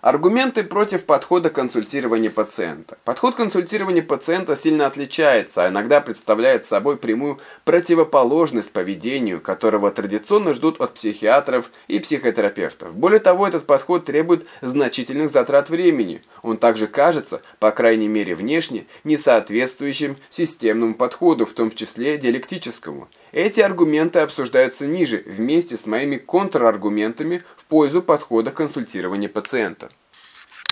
Аргументы против подхода консультирования пациента. Подход консультирования пациента сильно отличается, а иногда представляет собой прямую противоположность поведению, которого традиционно ждут от психиатров и психотерапевтов. Более того, этот подход требует значительных затрат времени. Он также кажется, по крайней мере внешне, несоответствующим системному подходу, в том числе диалектическому. Эти аргументы обсуждаются ниже, вместе с моими контраргументами в пользу подхода консультирования пациента.